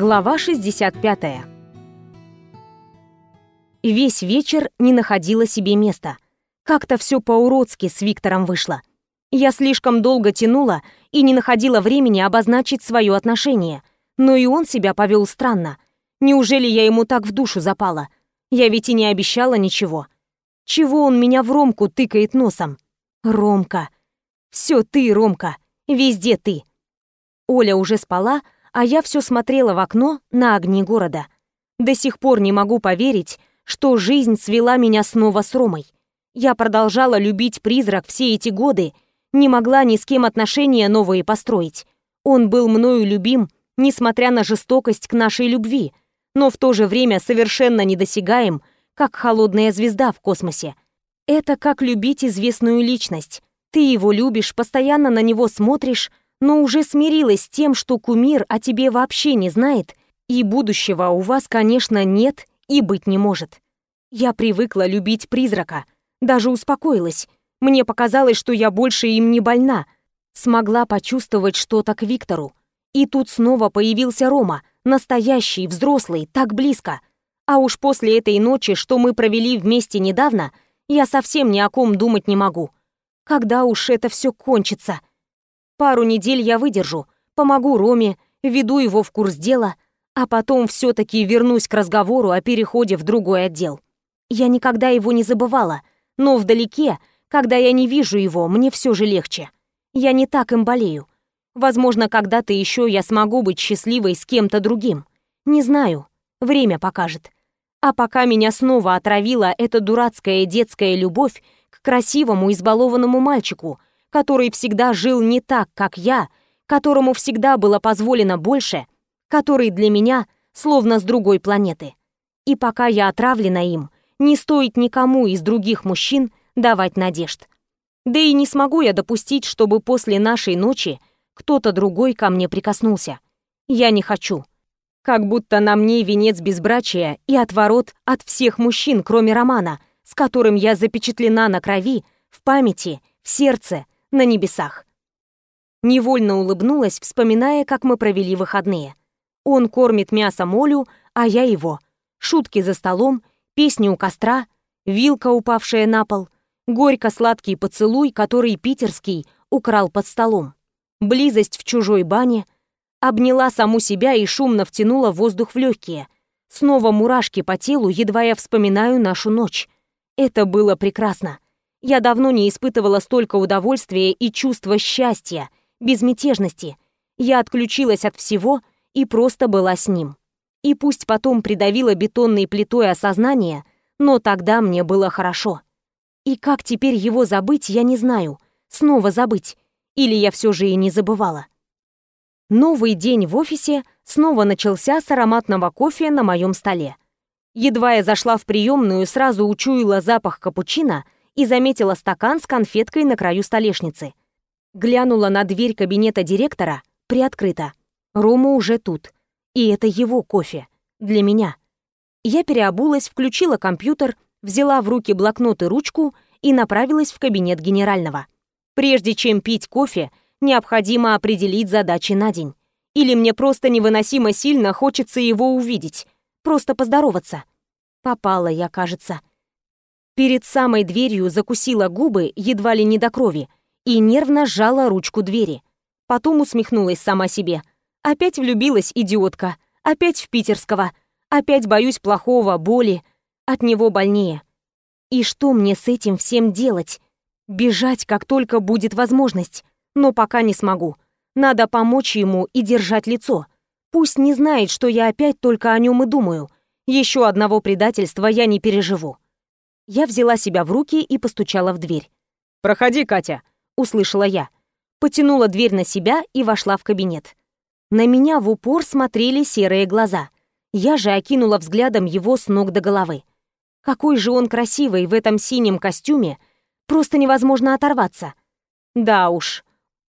Глава 65. Весь вечер не находила себе места. Как-то все по-уродски с Виктором вышло. Я слишком долго тянула и не находила времени обозначить свое отношение. Но и он себя повел странно. Неужели я ему так в душу запала? Я ведь и не обещала ничего. Чего он меня в Ромку тыкает носом? Ромка. Все ты, Ромка. Везде ты. Оля уже спала, а я все смотрела в окно на огни города. До сих пор не могу поверить, что жизнь свела меня снова с Ромой. Я продолжала любить призрак все эти годы, не могла ни с кем отношения новые построить. Он был мною любим, несмотря на жестокость к нашей любви, но в то же время совершенно недосягаем, как холодная звезда в космосе. Это как любить известную личность. Ты его любишь, постоянно на него смотришь, но уже смирилась с тем, что кумир о тебе вообще не знает, и будущего у вас, конечно, нет и быть не может. Я привыкла любить призрака, даже успокоилась. Мне показалось, что я больше им не больна. Смогла почувствовать что-то к Виктору. И тут снова появился Рома, настоящий, взрослый, так близко. А уж после этой ночи, что мы провели вместе недавно, я совсем ни о ком думать не могу. Когда уж это все кончится? Пару недель я выдержу, помогу Роме, веду его в курс дела, а потом все-таки вернусь к разговору о переходе в другой отдел. Я никогда его не забывала, но вдалеке, когда я не вижу его, мне все же легче. Я не так им болею. Возможно, когда-то еще я смогу быть счастливой с кем-то другим. Не знаю, время покажет. А пока меня снова отравила эта дурацкая детская любовь к красивому избалованному мальчику — который всегда жил не так, как я, которому всегда было позволено больше, который для меня словно с другой планеты. И пока я отравлена им, не стоит никому из других мужчин давать надежд. Да и не смогу я допустить, чтобы после нашей ночи кто-то другой ко мне прикоснулся. Я не хочу. Как будто на мне венец безбрачия и отворот от всех мужчин, кроме Романа, с которым я запечатлена на крови, в памяти, в сердце, на небесах. Невольно улыбнулась, вспоминая, как мы провели выходные. Он кормит мясом Олю, а я его. Шутки за столом, песни у костра, вилка, упавшая на пол, горько-сладкий поцелуй, который питерский украл под столом, близость в чужой бане, обняла саму себя и шумно втянула воздух в легкие. Снова мурашки по телу, едва я вспоминаю нашу ночь. Это было прекрасно. Я давно не испытывала столько удовольствия и чувства счастья, безмятежности. Я отключилась от всего и просто была с ним. И пусть потом придавила бетонной плитой осознание, но тогда мне было хорошо. И как теперь его забыть, я не знаю. Снова забыть. Или я все же и не забывала. Новый день в офисе снова начался с ароматного кофе на моем столе. Едва я зашла в приемную, сразу учуяла запах капучино — и заметила стакан с конфеткой на краю столешницы. Глянула на дверь кабинета директора, приоткрыта. Рома уже тут. И это его кофе. Для меня. Я переобулась, включила компьютер, взяла в руки блокнот и ручку и направилась в кабинет генерального. Прежде чем пить кофе, необходимо определить задачи на день. Или мне просто невыносимо сильно хочется его увидеть. Просто поздороваться. Попала я, кажется. Перед самой дверью закусила губы едва ли не до крови и нервно сжала ручку двери. Потом усмехнулась сама себе. Опять влюбилась идиотка. Опять в питерского. Опять боюсь плохого, боли. От него больнее. И что мне с этим всем делать? Бежать, как только будет возможность. Но пока не смогу. Надо помочь ему и держать лицо. Пусть не знает, что я опять только о нем и думаю. Еще одного предательства я не переживу. Я взяла себя в руки и постучала в дверь. «Проходи, Катя», — услышала я. Потянула дверь на себя и вошла в кабинет. На меня в упор смотрели серые глаза. Я же окинула взглядом его с ног до головы. Какой же он красивый в этом синем костюме, просто невозможно оторваться. Да уж,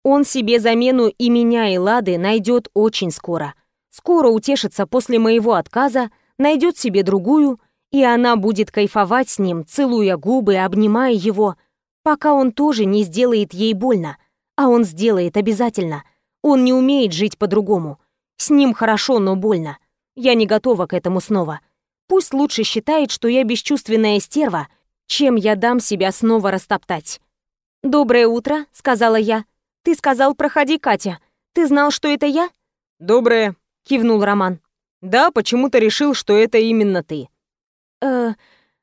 он себе замену и меня, и Лады найдет очень скоро. Скоро утешится после моего отказа, найдет себе другую, и она будет кайфовать с ним, целуя губы, обнимая его, пока он тоже не сделает ей больно. А он сделает обязательно. Он не умеет жить по-другому. С ним хорошо, но больно. Я не готова к этому снова. Пусть лучше считает, что я бесчувственная стерва, чем я дам себя снова растоптать. «Доброе утро», — сказала я. «Ты сказал, проходи, Катя. Ты знал, что это я?» «Доброе», — кивнул Роман. «Да, почему-то решил, что это именно ты». «Э,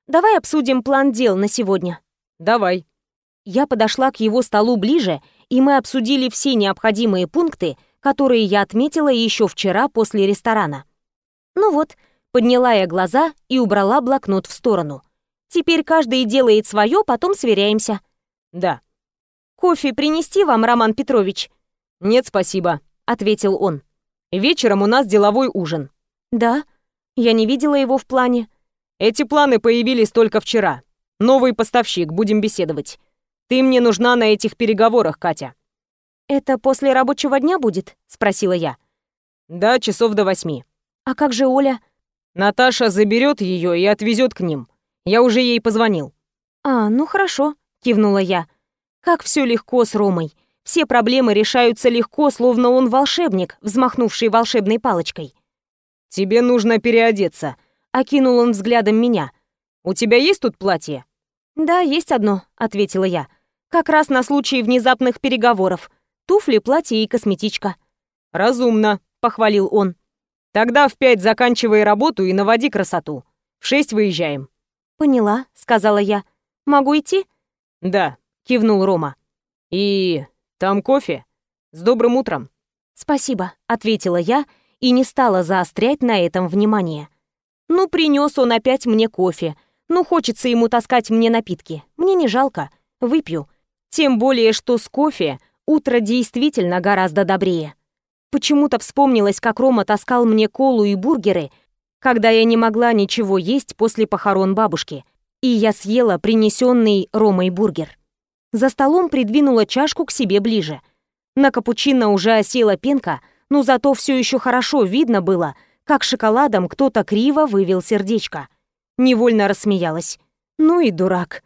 давай обсудим план дел на сегодня». «Давай». Я подошла к его столу ближе, и мы обсудили все необходимые пункты, которые я отметила еще вчера после ресторана. Ну вот, подняла я глаза и убрала блокнот в сторону. Теперь каждый делает свое, потом сверяемся. Да. Кофе принести вам, Роман Петрович? Нет, спасибо, ответил он. Вечером у нас деловой ужин. Да? Я не видела его в плане. Эти планы появились только вчера. Новый поставщик, будем беседовать. Ты мне нужна на этих переговорах, Катя. Это после рабочего дня будет? спросила я. Да, часов до восьми. А как же Оля? Наташа заберет ее и отвезет к ним. Я уже ей позвонил. А, ну хорошо, кивнула я. Как все легко с Ромой. Все проблемы решаются легко, словно он волшебник, взмахнувший волшебной палочкой. «Тебе нужно переодеться», — окинул он взглядом меня. «У тебя есть тут платье?» «Да, есть одно», — ответила я. «Как раз на случай внезапных переговоров. Туфли, платье и косметичка». «Разумно», — похвалил он. «Тогда в пять заканчивай работу и наводи красоту. В шесть выезжаем». «Поняла», — сказала я. «Могу идти?» «Да», — кивнул Рома. «И там кофе? С добрым утром». «Спасибо», — ответила я и не стала заострять на этом внимание. «Ну, принес он опять мне кофе. Ну, хочется ему таскать мне напитки. Мне не жалко. Выпью. Тем более, что с кофе утро действительно гораздо добрее». Почему-то вспомнилось, как Рома таскал мне колу и бургеры, когда я не могла ничего есть после похорон бабушки, и я съела принесенный Ромой бургер. За столом придвинула чашку к себе ближе. На капучино уже осела пенка, но зато все еще хорошо видно было, как шоколадом кто-то криво вывел сердечко. Невольно рассмеялась. Ну и дурак.